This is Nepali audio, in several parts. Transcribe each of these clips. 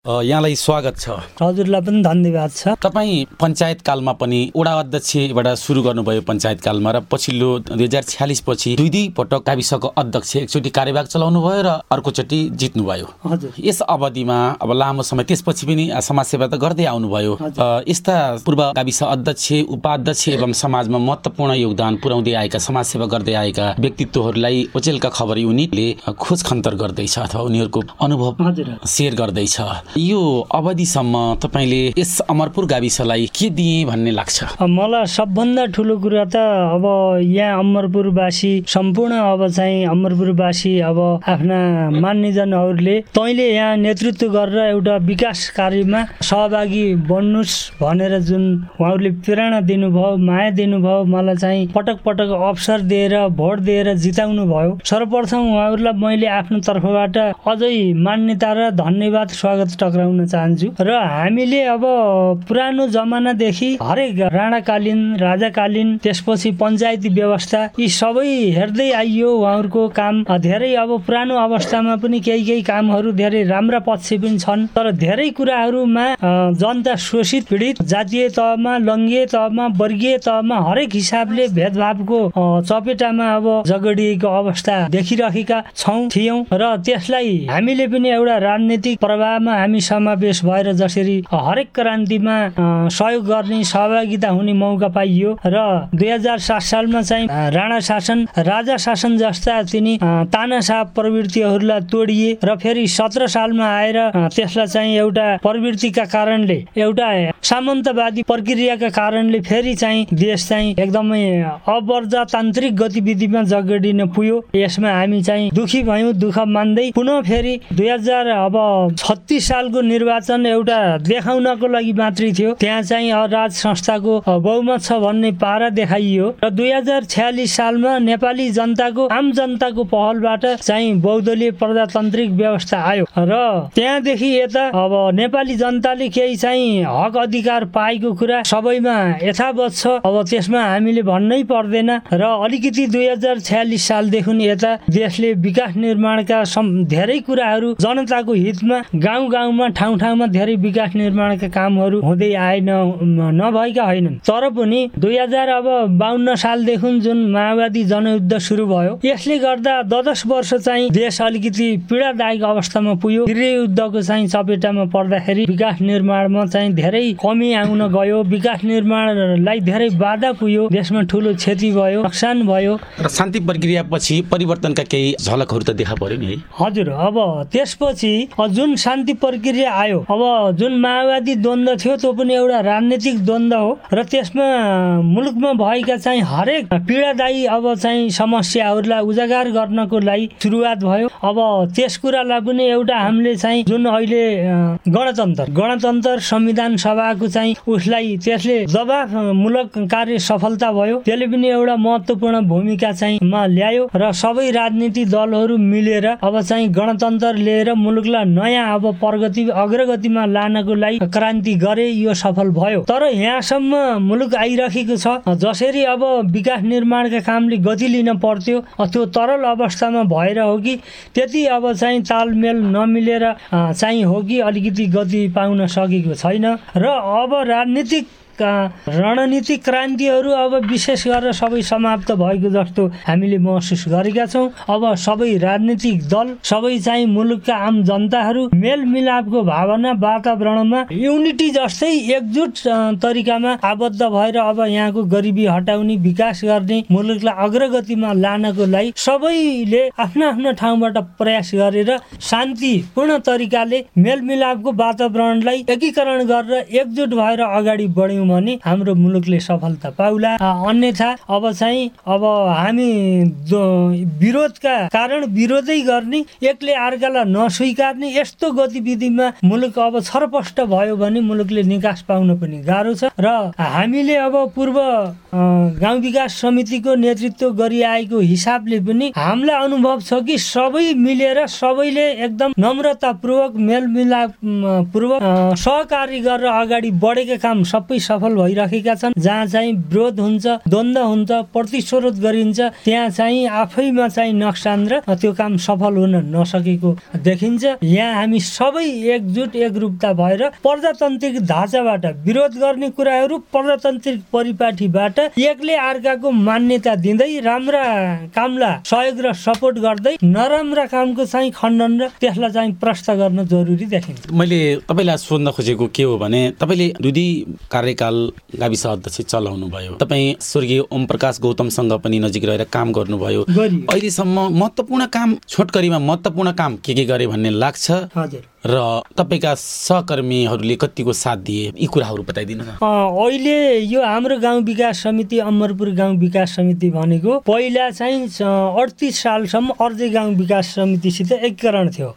यहाँलाई स्वागत छ। हजुरलाई पनि धन्यवाद छ। तपाईँ पञ्चायत कालमा पनि वडा अध्यक्षबाट सुरु गर्नुभयो पञ्चायत कालमा र पछिल्लो दुई हजार छ्यालिस पछि दुई दुई पटक गाविसको अध्यक्ष एकचोटि कार्यभाग चलाउनु भयो र अर्कोचोटि जित्नुभयो। हजुर। यस अवधिमा अब लामो समय त्यसपछि पनि समाजसेवा त गर्दै आउनुभयो। यस्ता पूर्व गाविस अध्यक्ष उपाध्यक्ष एवं समाजमा महत्त्वपूर्ण योगदान पुर्याउँदै आएका समाजसेवा गर्दै आएका व्यक्तित्वहरूलाई ओचेलका खबर युनिटले खोज खन्तर गर्दैछ अथवा उनीहरूको अनुभव सेयर गर्दैछ। यो अवधिसम्म तपाईँले यस अमरपुर गाविसलाई के दिए भन्ने लाग्छ? मलाई सबभन्दा ठुलो कुरा त अब यहाँ अमरपुरवासी सम्पूर्ण अब चाहिँ अमरपुरवासी अब आफ्ना मान्यजनहरूले तैँले यहाँ नेतृत्व गरेर एउटा विकास कार्यमा सहभागी बन्नुहोस् भनेर जुन उहाँहरूले प्रेरणा दिनुभयो माया दिनुभयो मलाई चाहिँ पटक पटक अवसर दिएर भोट दिएर जिताउनु भयो। सर्वप्रथम उहाँहरूलाई मैले आफ्नो तर्फबाट अझै मान्यता र धन्यवाद स्वागत टक्राउन चाहन्छु। र हामीले अब पुरानो जमानादेखि हरेक राणाकालीन राजाकालीन त्यसपछि पञ्चायती व्यवस्था यी सबै हेर्दै आइयो उहाँहरूको काम। धेरै अब पुरानो अवस्थामा पनि केही केही कामहरू धेरै राम्रा पक्ष पनि छन्। तर धेरै कुराहरूमा जनता शोषित पीडित जातीय तहमा लङ्गीय तहमा वर्गीय तहमा हरेक हिसाबले भेदभावको चपेटामा अब जगडिएको अवस्था देखिरहेका छौँ थियौँ। र त्यसलाई हामीले पनि एउटा राजनीतिक प्रभावमा हामी समावेश भएर जसरी हरेक क्रान्तिमा सहयोग गर्ने सहभागिता हुने मौका पाइयो र दुई हजार सात सालमा चाहिँ राणा शासन राजा शासन जस्ता तिनी तानासा प्रवृत्तिहरूलाई तोडिए र फेरि सत्र सालमा आएर त्यसलाई चाहिँ एउटा प्रवृत्तिका कारणले एउटा सामन्तवादी प्रक्रियाका कारणले फेरि चाहिँ देश चाहिँ एकदमै अप्रजातान्त्रिक गतिविधिमा जगडिन पुग्यो। यसमा हामी चाहिँ दुखी भयौँ दुःख मान्दै पुनः फेरि दुई हजार अब छत्तिस साल सालको निर्वाचन एउटा देखाउनको लागि मात्रै थियो। त्यहाँ चाहिँ राज संस्थाको बहुमत छ भन्ने पारा देखाइयो। र दुई हजार छ्यालिस सालमा नेपाली जनताको आम जनताको पहलबाट चाहिँ बहुदलीय प्रजातान्त्रिक व्यवस्था आयो। र त्यहाँदेखि यता अब नेपाली जनताले केही चाहिँ हक अधिकार पाएको कुरा सबैमा यथावत छ। अब त्यसमा हामीले भन्नै पर्दैन। र अलिकति दुई हजार छ्यालिस सालदेखि यता देशले विकास निर्माणका धेरै कुराहरू जनताको हितमा गाउँ गाउँमा ठाउँमा ठाउँ ठाउँमा धेरै विकास निर्माणका कामहरू हुँदै आएन नभएका होइनन्। तर पनि दुई हजार अब बाहन्न सालदेखि जुन माओवादी जनयुद्ध सुरु भयो। यसले गर्दा दस वर्ष चाहिँ देश अलिकति पीडादायक अवस्थामा पुग्यो। गृहयुद्धको चाहिँ चपेटामा पर्दाखेरि विकास निर्माणमा चाहिँ धेरै कमी आउन गयो। विकास निर्माणलाई धेरै बाधा पुग्यो। देशमा ठुलो क्षति भयो नोक्सान भयो। र शान्ति प्रक्रिया पछि परिवर्तनका केही झलकहरू त देखा पर्यो नि है। हजुर अब त्यसपछि जुन शान्ति प्रक्रिया प्रक्रिया आयो। अब जुन माओवादी द्वन्द्व थियो त्यो पनि एउटा राजनीतिक द्वन्द्व हो र त्यसमा मुलुकमा भएका चाहिँ हरेक पीडादायी अब चाहिँ समस्याहरूलाई उजागर गर्नको लागि सुरुवात भयो। अब त्यस कुरालाई पनि एउटा हामीले चाहिँ जुन अहिले गणतन्त्र गणतन्त्र संविधान सभाको चाहिँ उसलाई त्यसले जवाफमूलक कार्य सफलता भयो। त्यसले पनि एउटा महत्त्वपूर्ण भूमिका चाहिँ मा ल्यायो र सबै राजनीतिक दलहरू मिलेर अब चाहिँ गणतन्त्र लिएर मुलुकलाई नयाँ अब प्रगति अग्रगतिमा लानको लागि क्रान्ति गरे यो सफल भयो। तर यहाँसम्म मुलुक आइरहेको छ जसरी अब विकास निर्माणका कामले गति लिन पर्थ्यो त्यो तरल अवस्थामा भएर हो कि त्यति अब चाहिँ तालमेल नमिलेर चाहिँ हो कि अलिकति गति पाउन सकेको छैन। र अब राजनीतिक रणनीतिक क्रान्तिहरू अब विशेष गरेर सबै समाप्त भएको जस्तो हामीले महसुस गरेका छौँ। अब सबै राजनीतिक दल सबै चाहिँ मुलुकका आम जनताहरू मेलमिलापको भावना वातावरणमा युनिटी जस्तै एकजुट तरिकामा आबद्ध भएर अब यहाँको गरिबी हटाउने विकास गर्ने मुलुकलाई अग्रगतिमा लानको लागि सबैले आफ्नो आफ्नो ठाउँबाट प्रयास गरेर शान्तिपूर्ण तरिकाले मेलमिलापको वातावरणलाई एकीकरण गरेर एकजुट भएर अगाडि बढ्यौँ। भने हाम्रो मुलुकले सफलता पाउला। अन्यथा अब चाहिँ अब हामी विरोधका कारण विरोधै गर्ने एकले अर्कालाई नस्वीकार्ने यस्तो गतिविधिमा मुलुक अब छरपष्ट भयो भने मुलुकले निकास पाउन पनि गाह्रो छ। र हामीले अब पूर्व गाउँ विकास समितिको नेतृत्व गरिआएको हिसाबले पनि हामीलाई अनुभव छ कि सबै मिलेर सबैले एकदम नम्रतापूर्वक मेलमिलाप पूर्वक सहकारी गरेर अगाडि बढेका काम सबै सफल भइरहेका छन्। जहाँ चाहिँ विरोध हुन्छ द्वन्द्व हुन्छ प्रतिस्रोध गरिन्छ त्यहाँ चाहिँ आफैमा चाहिँ नक्सान र त्यो काम सफल हुन नसकेको देखिन्छ। यहाँ हामी सबै एकजुट एकरूपता भएर प्रजातान्त्रिक ढाँचाबाट विरोध गर्ने कुराहरू प्रजातान्त्रिक परिपाटीबाट एकले अर्काको मान्यता दिँदै राम्रा कामलाई सहयोग र सपोर्ट गर्दै नराम्रा कामको चाहिँ खण्डन र त्यसलाई चाहिँ प्रष्ट गर्न जरुरी देखिन्छ। मैले तपाईँलाई सोध्न खोजेको के हो भने तपाईँले दुई कार्यकाल गाविस अध्यक्ष चलाउनु भयो तपाईँ स्वर्गीय ओम प्रकाश गौतमसँग पनि नजिक रहेर काम गर्नुभयो। अहिलेसम्म महत्त्वपूर्ण काम छोटकरीमा महत्त्वपूर्ण काम के के गरे भन्ने लाग्छ? हजुर। र तपाईँका सहकर्मीहरूले कतिको साथ दिए? यी कुराहरू बताइदिनु अहिले यो हाम्रो गाउँ विकास समिति अमरपुर गाउँ विकास समिति भनेको पहिला चाहिँ अडतिस सालसम्म अर्जै गाउँ विकास समितिसित एकीकरण थियो।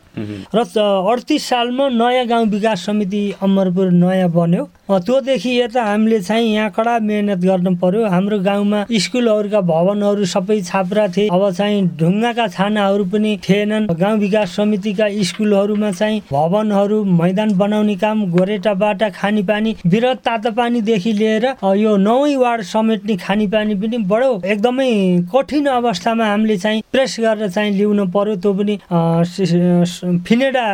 र अडतिस सालमा नयाँ गाउँ विकास समिति अमरपुर नयाँ बन्यो। त्योदेखि यता हामीले चाहिँ यहाँ कडा मेहनत गर्नु पर्यो। हाम्रो गाउँमा स्कुलहरूका भवनहरू सबै छाप्रा थिए। अब चाहिँ ढुङ्गाका छानाहरू पनि थिएनन्। गाउँ विकास समितिका स्कुलहरूमा चाहिँ भवनहरू मैदान बनाउने काम गोरेटा बाटा खानेपानी विरत तातो पानीदेखि लिएर यो नौै वार्ड समेट्ने खानेपानी पनि बडो एकदमै कठिन अवस्थामा हामीले चाहिँ प्रेस गरेर चाहिँ ल्याउनु पर्यो। त्यो पनि फिनेडा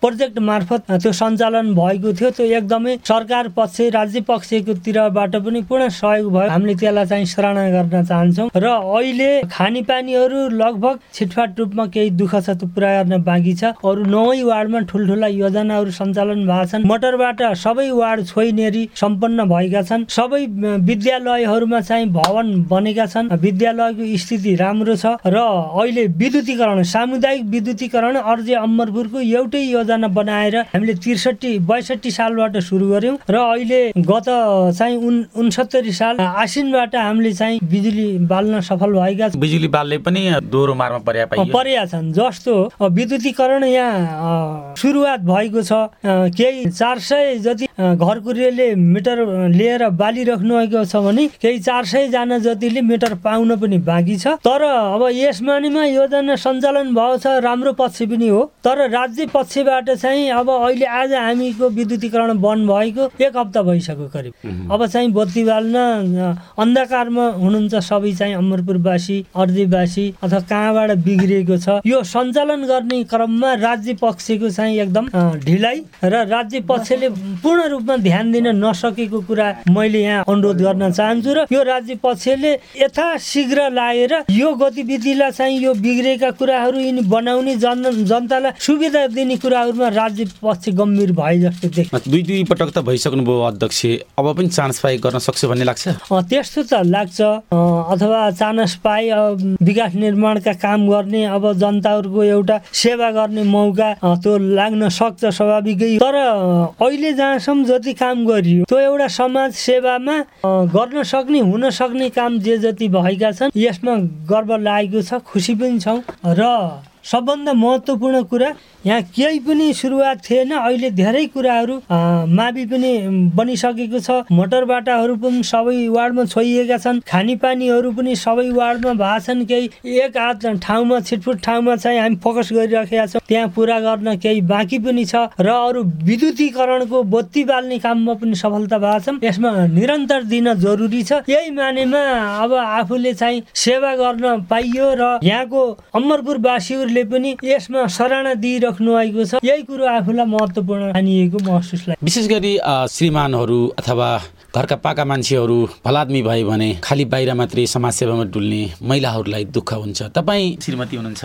प्रोजेक्ट मार्फत त्यो सञ्चालन भएको थियो। त्यो एकदमै सरकार पक्ष राज्य पक्षको तिरबाट पनि पूर्ण सहयोग भयो। हामीले त्यसलाई चाहिँ सराहना गर्न चाहन्छौँ। र अहिले खानेपानीहरू लगभग छिटफाट रूपमा केही दुःख छ त्यो पुरा गर्न बाँकी छ। अरू नौै वार्डमा ठुल्ठुला योजनाहरू सञ्चालन भएको छन्। मोटरबाट सबै वार्ड छोइनेरी सम्पन्न भएका छन्। सबै विद्यालयहरूमा चाहिँ भवन बनेका छन्। विद्यालयको स्थिति राम्रो छ र अहिले विद्युतीकरण सामुदायिक विद्युतीकरण अर्जे अमरपुरको एउटै योजना बनाएर हामीले त्रिसठी बैसठी सालबाट सुरु गऱ्यौँ र अहिले गत चाहिँ उन उनसत्तरी साल आसिनबाट हामीले चाहिँ बिजुली बाल्न सफल भएका छौँ। बिजुली बालले पनि दोहोरो मारमा पर्या पाइयो। परेका छन्। जस्तो विद्युतीकरण यहाँ सुरुवात भएको छ। केही चार सय जति घरकुरेले मिटर लिएर बालिराख्नु भएको छ भने केही चार सयजना जतिले मिटर पाउन पनि बाँकी छ। तर अब यस मानेमा योजना सञ्चालन भएको छ राम्रो पक्ष पनि हो। तर राज्य पक्षबाट चाहिँ अब अहिले आज हामीको विद्युतीकरण बन्द भएको एक हप्ता भइसक्यो करिब। अब चाहिँ बत्ती बाल्न अन्धकारमा हुनुहुन्छ सबै चाहिँ अमरपुरवासी अर्जीवासी अथवा कहाँबाट बिग्रिएको छ। यो सञ्चालन गर्ने क्रममा राज्य पक्षको चाहिँ एकदम ढिलाइ र राज्य पक्षले पूर्ण रूपमा ध्यान दिन नसकेको कुरा मैले यहाँ अनुरोध गर्न चाहन्छु र यो राज्य पक्षले यथाशीघ्र लाएर यो गतिविधिलाई चाहिँ यो बिग्रेका कुराहरू यिनी बनाउने जन जनतालाई सुविधा दिने कुराहरूमा राज्य पक्ष गम्भीर भए जस्तो देख्छ। दुई दुई पटक त भइसक्नुभयो अध्यक्ष। अब पनि चान्स पाए गर्न सक्छु भन्ने लाग्छ? त्यस्तो त लाग्छ। अथवा चानस पाए विकास निर्माणका काम गर्ने अब जनताहरूको एउटा सेवा गर्ने मौका त्यो लाग्न सक्छ स्वाभाविकै। तर अहिले जहाँसम्म जति काम गरियो त्यो एउटा समाज सेवामा गर्न सक्ने हुन सक्ने काम जे जति भएका छन् यसमा गर्व लागेको छ खुसी पनि छौँ। र सबभन्दा महत्त्वपूर्ण कुरा यहाँ केही पनि सुरुवात थिएन। अहिले धेरै कुराहरू मावि पनि बनिसकेको छ। मोटरबाटाहरू पनि सबै वार्डमा छोइएका छन्। खानेपानीहरू पनि सबै वार्डमा भएको छन्। केही एक हात ठाउँमा छिटफुट ठाउँमा चाहिँ हामी फोकस गरिराखेका छौँ। त्यहाँ पुरा गर्न केही बाँकी पनि छ र अरू विद्युतीकरणको बत्ती बाल्ने काममा पनि सफलता भएको छ यसमा निरन्तर दिन जरुरी छ। यही मानेमा अब आफूले चाहिँ सेवा गर्न पाइयो र यहाँको अमरपुरवासीहरूले पनि यसमा सराहना दिइराख्नु भएको छ। यही कुरो आफूलाई महत्त्वपूर्ण ठानिएको महसुस लाग्छ विशेष गरी श्रीमानहरू अथवा घरका पाका मान्छेहरू भलादमी भयो भने खालि बाहिर मात्रै समाजसेवामा डुल्ने महिलाहरूलाई दुःख हुन्छ। तपाईँ श्रीमती हुनुहुन्छ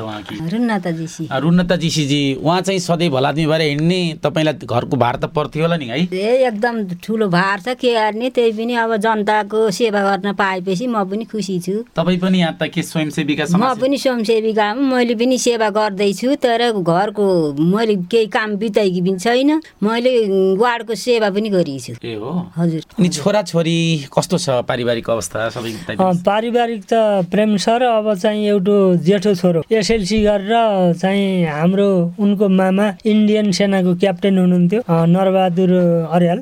रुन्नाताजीसी अ, रुन्नता उहाँ चाहिँ सधैँ भलादमी भएर हिँड्ने तपाईँलाई घरको भार त पर्थ्यो होला नि है? ए एकदम ठुलो भार छ के गर्ने त्यही पनि अब जनताको सेवा गर्न पाएपछि म पनि खुसी छु। तपाईँ पनि यहाँ त के स्वयंसेविका म पनि स्वयंसेविका हुँ मैले पनि सेवा गर्दैछु तर घरको मैले केही काम बिताएकी पनि छैन मैले वार्डको सेवा पनि गरिछु। ए हो? हजुर। छोरा छोरी कस्तो छ? पारिवारिक अवस्था सबै। पारिवारिक त प्रेम छ र अब चाहिँ एउटा जेठो छोरो। एसएलसी गरेर चाहिँ हाम्रो उनको मामा इन्डियन सेनाको क्याप्टेन हुनुहुन्थ्यो नरबहादुर अर्याल।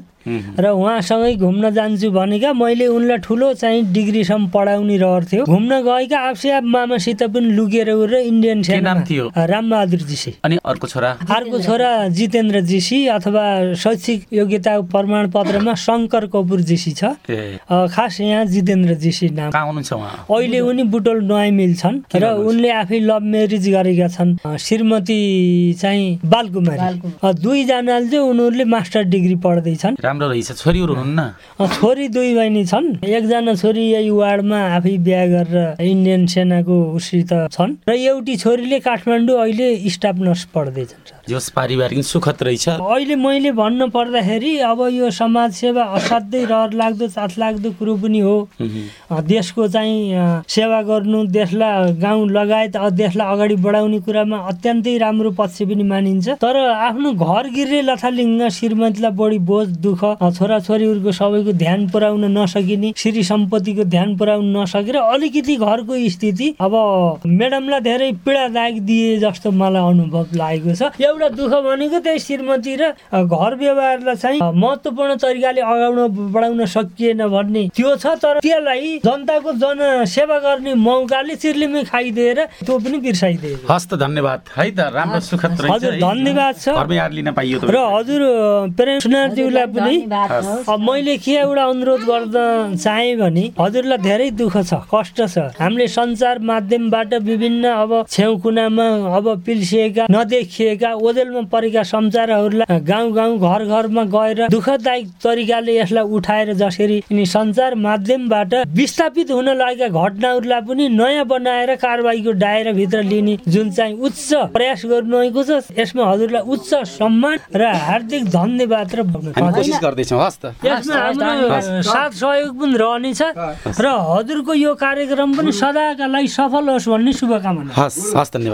र उहाँसँगै घुम्न जान्छु भनेका मैले उनलाई ठुलो चाहिँ डिग्रीसम्म पढाउने रहर थियो। घुम्न गएका आफसे आफ मामासित पनि लुकेर उ र इन्डियन थियो? रामबहादुर जीसी अनि अर्को छोरा? अर्को छोरा जितेन्द्र जीसी अथवा शैक्षिक योग्यता प्रमाण पत्रमा शङ्कर कपुर जीसी छ। खास यहाँ जितेन्द्र जीसी नाम। अहिले उनी बुटोल नयाँ मिल छन् के र? उनले आफै लभ म्यारिज गरेका छन्। श्रीमती चाहिँ बालकुमारी। दुईजनाले चाहिँ उनीहरूले मास्टर डिग्री पढ्दैछन् राम्रो रहेछ छोरीहरू हुनुहुन्न। छोरी दुई बहिनी छन्। एकजना छोरी यही वार्डमा आफै बिहा गरेर इन्डियन सेनाको उसित छन्। र एउटी छोरीले काठमाडौँ अहिले स्टाफ नर्स पढ्दैछन् जस पारिवारिक सुखद रहेछ। अहिले मैले भन्न पर्दाखेरि अब यो समाज सेवा असाध्यै रहर लाग्दो चाथ लाग्दो कुरो पनि हो। देशको चाहिँ सेवा गर्नु देशलाई गाउँ लगायत देशलाई अगाडि बढाउने कुरामा अत्यन्तै राम्रो पक्ष पनि मानिन्छ। तर आफ्नो घर गिर्ने लथालिङ्ग श्रीमतीलाई बढी बोझ दुःख छोराछोरीहरूको सबैको ध्यान पुर्याउन नसकिने श्री सम्पत्तिको ध्यान पुर्याउन नसकेर अलिकति घरको स्थिति अब म्याडमलाई धेरै पीडादायक दिए जस्तो मलाई अनुभव लागेको छ। एउटा दुःख भनेको त्यही श्रीमती र घर व्यवहारलाई चाहिँ महत्त्वपूर्ण तरिकाले अगाउन बढाउन सकिएन भन्ने त्यो छ तर त्यसलाई जनताको जनसेवा गर्ने मौकाले चिर्लिमै खाइदिएर त्यो पनि बिर्साइदिएको हस् त धन्यवाद है त राम्रो सुखद हजुर। धन्यवाद छ। र हजुर प्रेम सुनारज्यूलाई पनि अब मैले के एउटा अनुरोध गर्न चाहेँ भने हजुरलाई धेरै दुःख छ कष्ट छ। हामीले सञ्चार माध्यमबाट विभिन्न अब छेउ कुनामा अब पिल्सिएका नदेखिएका ओजेलमा परेका समाचारहरूलाई गाउँ गाउँ घर घरमा गएर दुःखदायक तरिकाले यसलाई उठाएर जसरी यिनी सञ्चार माध्यमबाट विस्थापित हुन लागेका घटनाहरूलाई पनि नयाँ बनाएर कारवाहीको दायराभित्र लिने जुन चाहिँ उच्च प्रयास गर्नुभएको छ यसमा हजुरलाई उच्च सम्मान र हार्दिक धन्यवाद र गर्दैछौँ हस् त। यसमा हाम्रो साथ सहयोग पनि रहनेछ र हजुरको यो कार्यक्रम पनि सदाका लागि सफल होस् भन्ने शुभकामना। हस् हस् धन्यवाद।